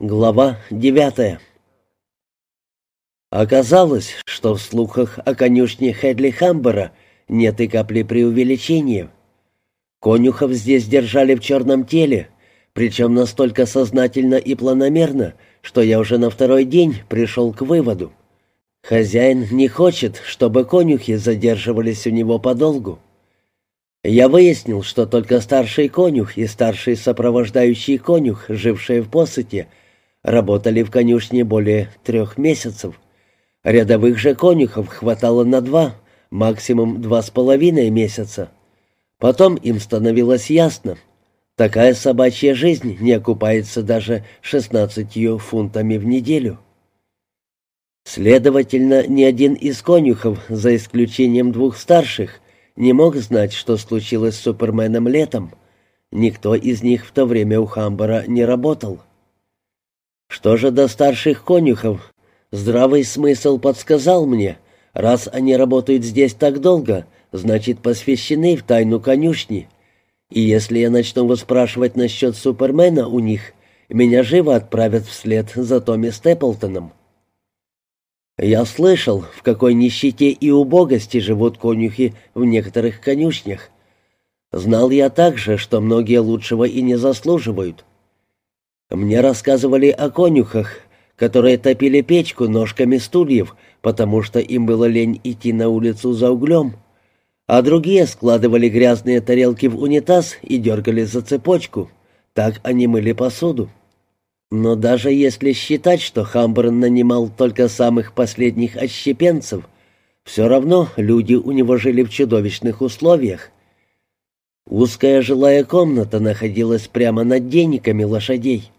Глава девятая Оказалось, что в слухах о конюшне Хедли Хамбера нет и капли преувеличения. Конюхов здесь держали в черном теле, причем настолько сознательно и планомерно, что я уже на второй день пришел к выводу. Хозяин не хочет, чтобы конюхи задерживались у него подолгу. Я выяснил, что только старший конюх и старший сопровождающий конюх, жившие в посыте, работали в конюшне более трех месяцев. Рядовых же конюхов хватало на два, максимум два с половиной месяца. Потом им становилось ясно, такая собачья жизнь не окупается даже шестнадцатью фунтами в неделю. Следовательно, ни один из конюхов, за исключением двух старших, не мог знать, что случилось с Суперменом летом. Никто из них в то время у Хамбара не работал. Что же до старших конюхов? Здравый смысл подсказал мне, раз они работают здесь так долго, значит, посвящены в тайну конюшни. И если я начну выспрашивать насчет Супермена у них, меня живо отправят вслед за Томми Степлтоном. Я слышал, в какой нищете и убогости живут конюхи в некоторых конюшнях. Знал я также, что многие лучшего и не заслуживают. Мне рассказывали о конюхах, которые топили печку ножками стульев, потому что им было лень идти на улицу за углем, а другие складывали грязные тарелки в унитаз и дергали за цепочку. Так они мыли посуду. Но даже если считать, что Хамберн нанимал только самых последних отщепенцев, все равно люди у него жили в чудовищных условиях. Узкая жилая комната находилась прямо над денниками лошадей.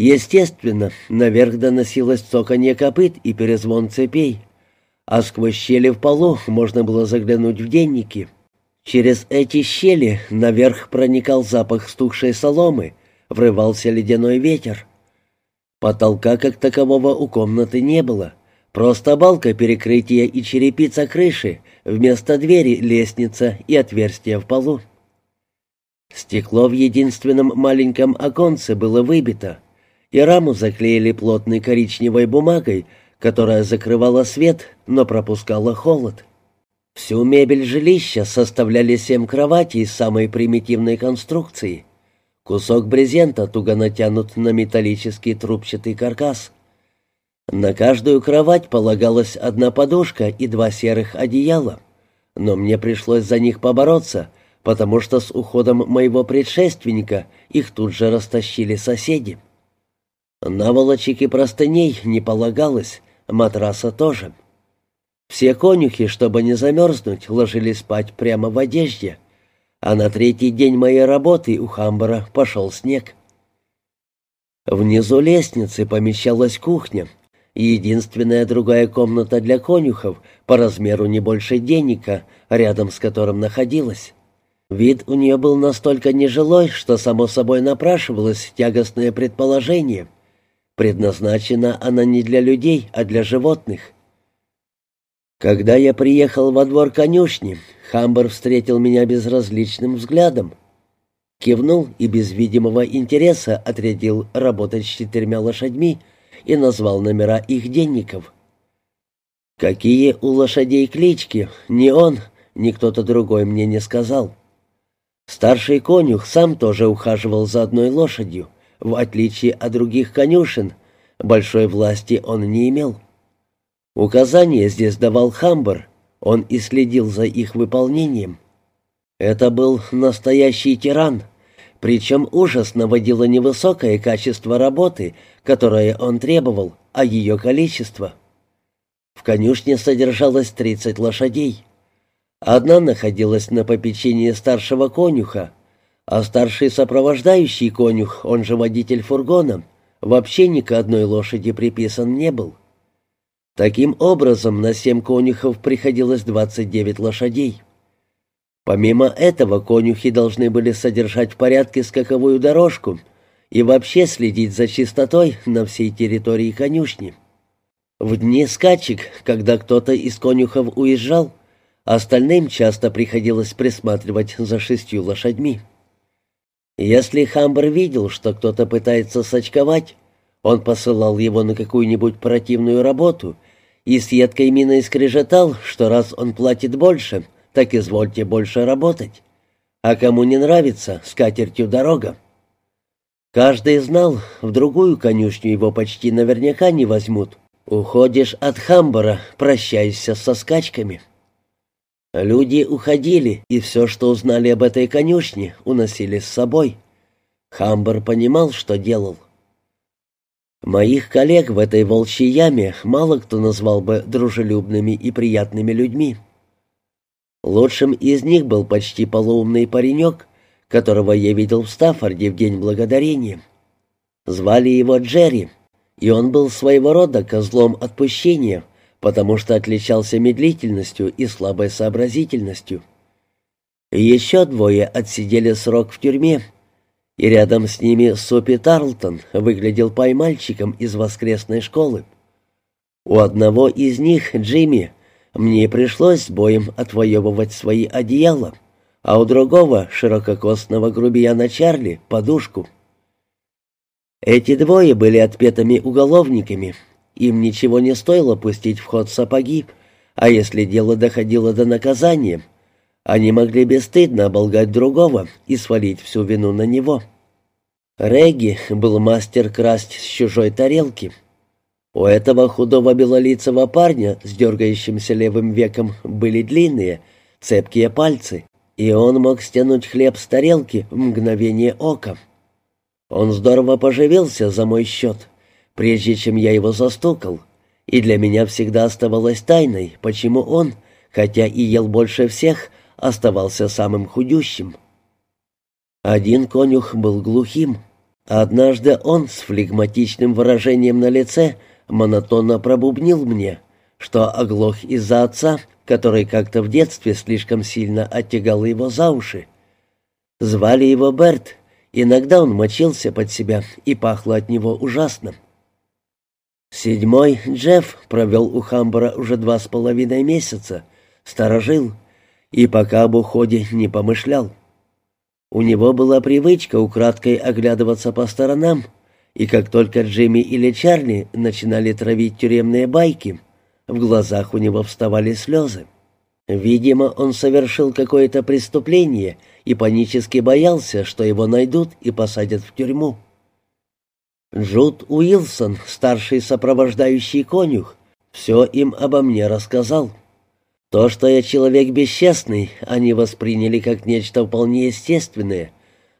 Естественно, наверх доносилось цоканье копыт и перезвон цепей, а сквозь щели в полу можно было заглянуть в денники. Через эти щели наверх проникал запах стухшей соломы, врывался ледяной ветер. Потолка как такового у комнаты не было, просто балка перекрытия и черепица крыши, вместо двери лестница и отверстие в полу. Стекло в единственном маленьком оконце было выбито — и раму заклеили плотной коричневой бумагой, которая закрывала свет, но пропускала холод. Всю мебель жилища составляли семь кроватей самой примитивной конструкции. Кусок брезента туго натянут на металлический трубчатый каркас. На каждую кровать полагалась одна подушка и два серых одеяла, но мне пришлось за них побороться, потому что с уходом моего предшественника их тут же растащили соседи. Наволочек и простыней не полагалось, матраса тоже. Все конюхи, чтобы не замерзнуть, ложились спать прямо в одежде, а на третий день моей работы у Хамбара пошел снег. Внизу лестницы помещалась кухня, единственная другая комната для конюхов, по размеру не больше денника, рядом с которым находилась. Вид у нее был настолько нежилой, что само собой напрашивалось тягостное предположение — Предназначена она не для людей, а для животных. Когда я приехал во двор конюшни, Хамбер встретил меня безразличным взглядом. Кивнул и без видимого интереса отрядил работать с четырьмя лошадьми и назвал номера их денников. Какие у лошадей клички, ни он, ни кто-то другой мне не сказал. Старший конюх сам тоже ухаживал за одной лошадью — в отличие от других конюшен, большой власти он не имел. Указания здесь давал Хамбер, он и следил за их выполнением. Это был настоящий тиран, причем ужас наводило не высокое качество работы, которое он требовал, а ее количество. В конюшне содержалось 30 лошадей. Одна находилась на попечении старшего конюха, а старший сопровождающий конюх, он же водитель фургона, вообще ни к одной лошади приписан не был. Таким образом, на семь конюхов приходилось 29 лошадей. Помимо этого, конюхи должны были содержать в порядке скаковую дорожку и вообще следить за чистотой на всей территории конюшни. В дни скачек, когда кто-то из конюхов уезжал, остальным часто приходилось присматривать за шестью лошадьми. Если Хамбер видел, что кто-то пытается сочковать, Он посылал его на какую-нибудь противную работу и с едкой миной скрежетал, что раз он платит больше, так извольте больше работать. А кому не нравится, с катертью дорога. Каждый знал, в другую конюшню его почти наверняка не возьмут. Уходишь от Хамбара, прощаешься со скачками. Люди уходили, и все, что узнали об этой конюшне, уносили с собой. Хамбар понимал, что делал. Моих коллег в этой волчьей яме мало кто назвал бы дружелюбными и приятными людьми. Лучшим из них был почти полуумный паренек, которого я видел в Стаффорде в День Благодарения. Звали его Джерри, и он был своего рода козлом отпущения, потому что отличался медлительностью и слабой сообразительностью. Еще двое отсидели срок в тюрьме, и рядом с ними Сопи Тарлтон выглядел поймальчиком из воскресной школы. У одного из них, Джимми, мне пришлось с боем отвоевывать свои одеяла, а у другого, ширококостного грубияна Чарли, подушку. Эти двое были отпетыми уголовниками. Им ничего не стоило пустить в ход сапоги, а если дело доходило до наказания, они могли бесстыдно оболгать другого и свалить всю вину на него. Регги был мастер красть с чужой тарелки — у этого худого белолицего парня с дергающимся левым веком были длинные, цепкие пальцы, и он мог стянуть хлеб с тарелки в мгновение ока. Он здорово поживился за мой счет, прежде чем я его застукал, и для меня всегда оставалось тайной, почему он, хотя и ел больше всех, оставался самым худющим. Один конюх был глухим. Однажды он с флегматичным выражением на лице — монотонно пробубнил мне, что оглох из-за отца, который как-то в детстве слишком сильно оттягал его за уши. Звали его Берт, иногда он мочился под себя и пахло от него ужасно. Седьмой Джефф провел у Хамбара уже два с половиной месяца, сторожил и пока об уходе не помышлял. У него была привычка украдкой оглядываться по сторонам, и как только Джимми или Чарли начинали травить тюремные байки, в глазах у него вставали слезы. Видимо, он совершил какое-то преступление и панически боялся, что его найдут и посадят в тюрьму. Джуд Уилсон, старший сопровождающий конюх, все им обо мне рассказал. То, что я человек бесчестный, они восприняли как нечто вполне естественное,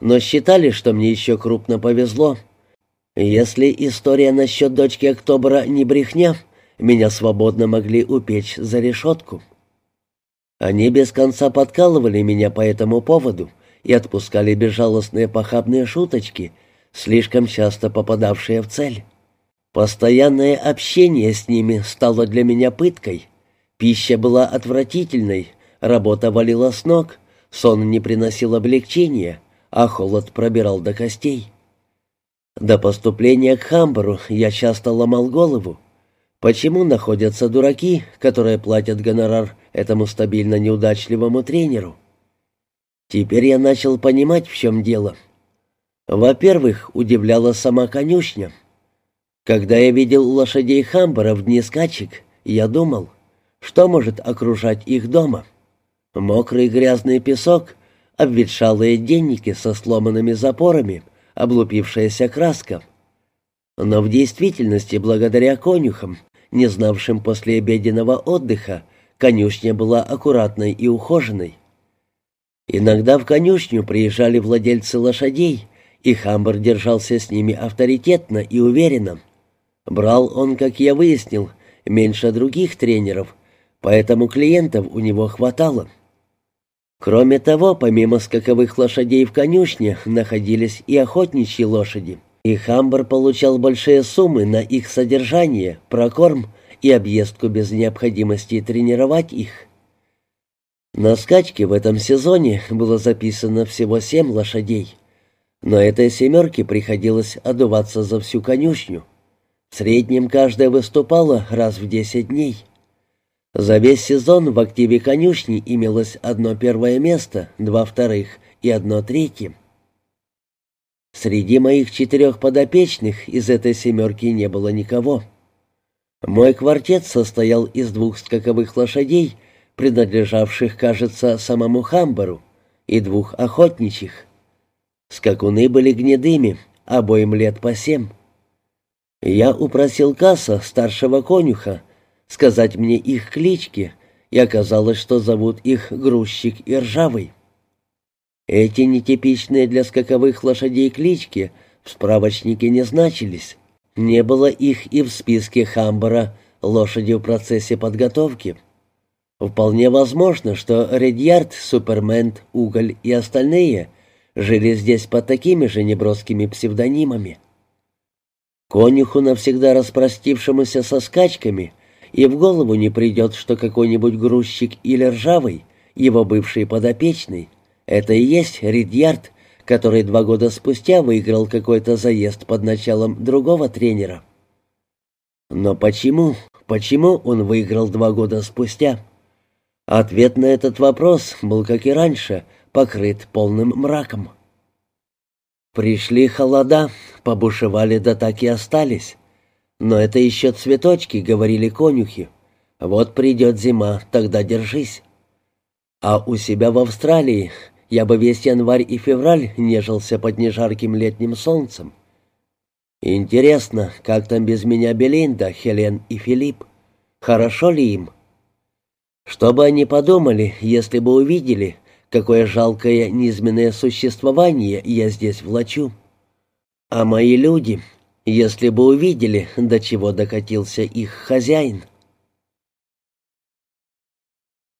но считали, что мне еще крупно повезло — если история насчет дочки Октобера не брехня, меня свободно могли упечь за решетку. Они без конца подкалывали меня по этому поводу и отпускали безжалостные похабные шуточки, слишком часто попадавшие в цель. Постоянное общение с ними стало для меня пыткой. Пища была отвратительной, работа валила с ног, сон не приносил облегчения, а холод пробирал до костей. До поступления к Хамбару я часто ломал голову. Почему находятся дураки, которые платят гонорар этому стабильно неудачливому тренеру? Теперь я начал понимать, в чем дело. Во-первых, удивляла сама конюшня. Когда я видел лошадей Хамбара в дни скачек, я думал, что может окружать их дома. Мокрый грязный песок, обветшалые денники со сломанными запорами — облупившаяся краска. Но в действительности, благодаря конюхам, не знавшим послеобеденного отдыха, конюшня была аккуратной и ухоженной. Иногда в конюшню приезжали владельцы лошадей, и Хамбер держался с ними авторитетно и уверенно. Брал он, как я выяснил, меньше других тренеров, поэтому клиентов у него хватало. Кроме того, помимо скаковых лошадей в конюшне, находились и охотничьи лошади. И Хамбер получал большие суммы на их содержание, прокорм и объездку без необходимости тренировать их. На скачке в этом сезоне было записано всего семь лошадей. Но этой семерке приходилось одуваться за всю конюшню. В среднем каждая выступала раз в десять дней. За весь сезон в активе конюшни имелось одно первое место, два вторых и одно третье. Среди моих четырех подопечных из этой семерки не было никого. Мой квартет состоял из двух скаковых лошадей, принадлежавших, кажется, самому Хамбару, и двух охотничьих. Скакуны были гнедыми, обоим лет по семь. Я упросил Касса, старшего конюха, сказать мне их клички, и оказалось, что зовут их Грузчик и Ржавый. Эти нетипичные для скаковых лошадей клички в справочнике не значились. Не было их и в списке Хамбара лошади в процессе подготовки. Вполне возможно, что Редьярд, Супермен, Уголь и остальные жили здесь под такими же неброскими псевдонимами. Конюху, навсегда распростившемуся со скачками, и в голову не придет, что какой-нибудь грузчик или ржавый, его бывший подопечный, это и есть Ридьярд, который два года спустя выиграл какой-то заезд под началом другого тренера. Но почему, почему он выиграл два года спустя? Ответ на этот вопрос был, как и раньше, покрыт полным мраком. Пришли холода, побушевали да так и остались. Но это еще цветочки, говорили конюхи. Вот придет зима, тогда держись. А у себя в Австралии я бы весь январь и февраль нежился под нежарким летним солнцем. Интересно, как там без меня Белинда, Хелен и Филипп? Хорошо ли им? Что бы они подумали, если бы увидели, какое жалкое низменное существование я здесь влачу? А мои люди, если бы увидели, до чего докатился их хозяин —